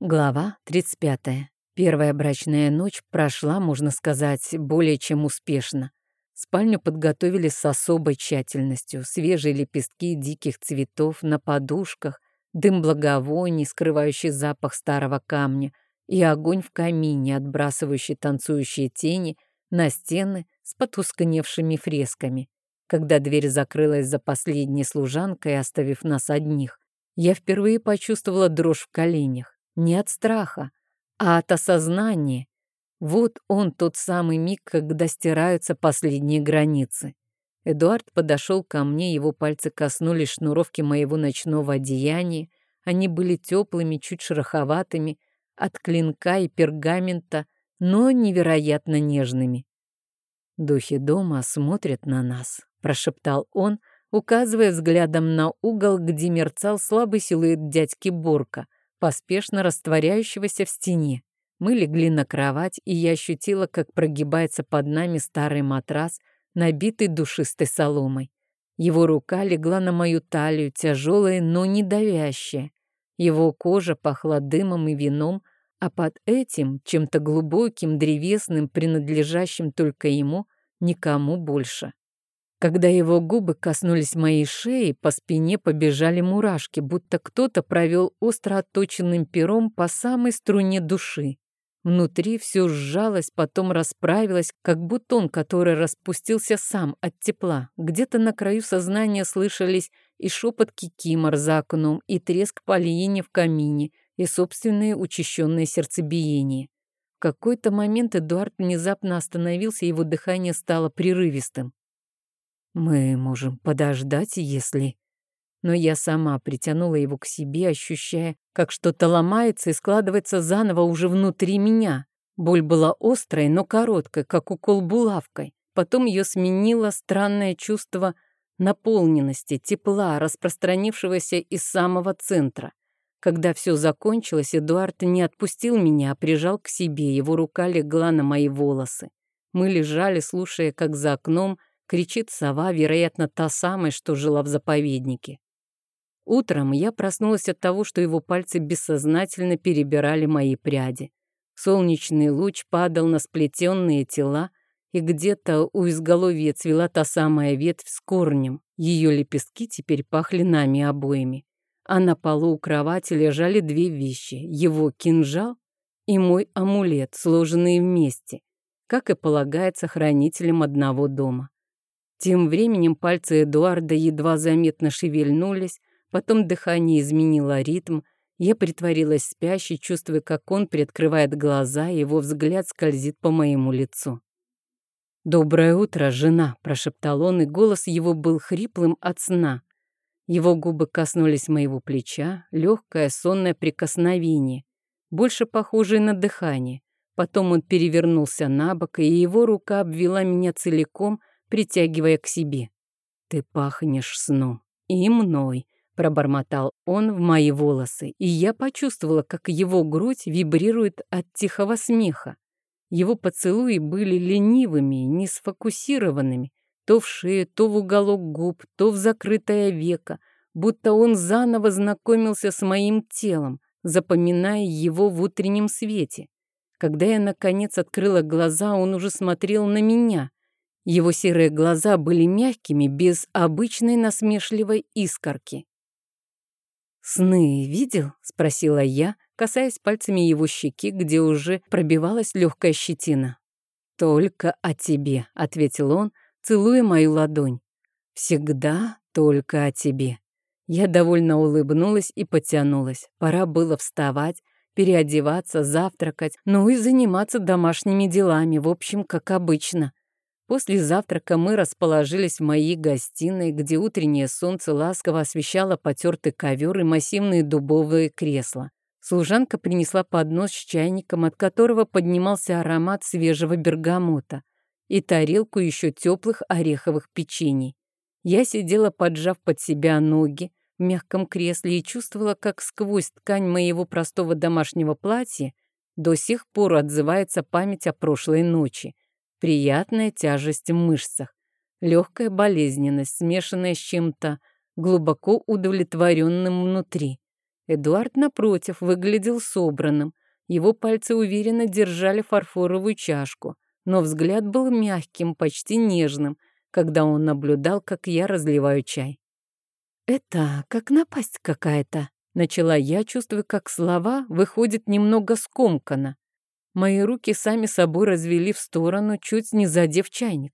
Глава 35. Первая брачная ночь прошла, можно сказать, более чем успешно. Спальню подготовили с особой тщательностью. Свежие лепестки диких цветов на подушках, дым благовоний, скрывающий запах старого камня, и огонь в камине, отбрасывающий танцующие тени на стены с потускневшими фресками. Когда дверь закрылась за последней служанкой, оставив нас одних, я впервые почувствовала дрожь в коленях. Не от страха, а от осознания. Вот он тот самый миг, когда стираются последние границы. Эдуард подошел ко мне, его пальцы коснулись шнуровки моего ночного одеяния. Они были теплыми, чуть шероховатыми, от клинка и пергамента, но невероятно нежными. «Духи дома смотрят на нас», — прошептал он, указывая взглядом на угол, где мерцал слабый силуэт дядьки Борка — поспешно растворяющегося в стене. Мы легли на кровать, и я ощутила, как прогибается под нами старый матрас, набитый душистой соломой. Его рука легла на мою талию, тяжелая, но не давящая. Его кожа пахла дымом и вином, а под этим, чем-то глубоким, древесным, принадлежащим только ему, никому больше. Когда его губы коснулись моей шеи, по спине побежали мурашки, будто кто-то провел остро отточенным пером по самой струне души. Внутри все сжалось, потом расправилось, как бутон, который распустился сам от тепла. Где-то на краю сознания слышались и шепот кикимор за окном, и треск полиини в камине, и собственное учащенное сердцебиение. В какой-то момент Эдуард внезапно остановился, его дыхание стало прерывистым. Мы можем подождать, если... Но я сама притянула его к себе, ощущая, как что-то ломается и складывается заново уже внутри меня. Боль была острой, но короткой, как укол булавкой. Потом ее сменило странное чувство наполненности, тепла, распространившегося из самого центра. Когда все закончилось, Эдуард не отпустил меня, а прижал к себе, его рука легла на мои волосы. Мы лежали, слушая, как за окном кричит сова, вероятно, та самая, что жила в заповеднике. Утром я проснулась от того, что его пальцы бессознательно перебирали мои пряди. Солнечный луч падал на сплетенные тела, и где-то у изголовья цвела та самая ветвь с корнем. Ее лепестки теперь пахли нами обоими. А на полу у кровати лежали две вещи. Его кинжал и мой амулет, сложенные вместе, как и полагается хранителям одного дома. Тем временем пальцы Эдуарда едва заметно шевельнулись, потом дыхание изменило ритм, я притворилась спящей, чувствуя, как он приоткрывает глаза, и его взгляд скользит по моему лицу. «Доброе утро, жена!» — прошептал он, и голос его был хриплым от сна. Его губы коснулись моего плеча, легкое сонное прикосновение, больше похожее на дыхание. Потом он перевернулся на бок, и его рука обвела меня целиком, притягивая к себе. «Ты пахнешь сном и мной», — пробормотал он в мои волосы, и я почувствовала, как его грудь вибрирует от тихого смеха. Его поцелуи были ленивыми, не сфокусированными, то в шею, то в уголок губ, то в закрытое веко, будто он заново знакомился с моим телом, запоминая его в утреннем свете. Когда я, наконец, открыла глаза, он уже смотрел на меня, его серые глаза были мягкими, без обычной насмешливой искорки. «Сны видел?» — спросила я, касаясь пальцами его щеки, где уже пробивалась легкая щетина. «Только о тебе», — ответил он, целуя мою ладонь. «Всегда только о тебе». Я довольно улыбнулась и потянулась. Пора было вставать, переодеваться, завтракать, ну и заниматься домашними делами, в общем, как обычно. После завтрака мы расположились в моей гостиной, где утреннее солнце ласково освещало потертый ковер и массивные дубовые кресла. Служанка принесла поднос с чайником, от которого поднимался аромат свежего бергамота, и тарелку еще теплых ореховых печений. Я сидела, поджав под себя ноги, в мягком кресле и чувствовала, как сквозь ткань моего простого домашнего платья до сих пор отзывается память о прошлой ночи. Приятная тяжесть в мышцах, легкая болезненность, смешанная с чем-то глубоко удовлетворенным внутри. Эдуард, напротив, выглядел собранным. Его пальцы уверенно держали фарфоровую чашку, но взгляд был мягким, почти нежным, когда он наблюдал, как я разливаю чай. «Это как напасть какая-то», — начала я, чувствуя, как слова выходят немного скомканно. Мои руки сами собой развели в сторону, чуть не задев чайник.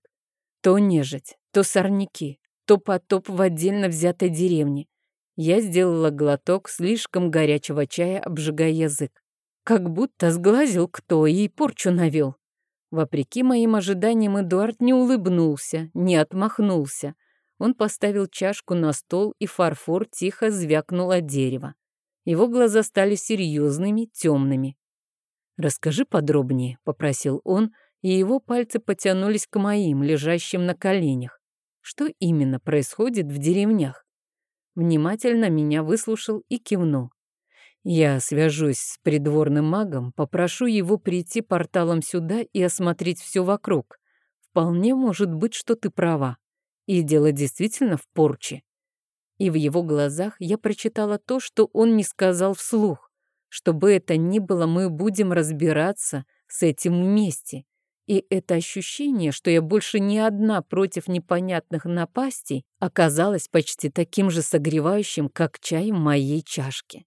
То нежить, то сорняки, то потоп в отдельно взятой деревне. Я сделала глоток слишком горячего чая, обжигая язык. Как будто сглазил кто и порчу навел. Вопреки моим ожиданиям, Эдуард не улыбнулся, не отмахнулся. Он поставил чашку на стол, и фарфор тихо звякнул от дерева. Его глаза стали серьезными, темными. «Расскажи подробнее», — попросил он, и его пальцы потянулись к моим, лежащим на коленях. Что именно происходит в деревнях? внимательно меня выслушал и кивнул. Я свяжусь с придворным магом, попрошу его прийти порталом сюда и осмотреть все вокруг. Вполне может быть, что ты права. И дело действительно в порче. И в его глазах я прочитала то, что он не сказал вслух. Что бы это ни было, мы будем разбираться с этим вместе. И это ощущение, что я больше не одна против непонятных напастей, оказалось почти таким же согревающим, как чай в моей чашке.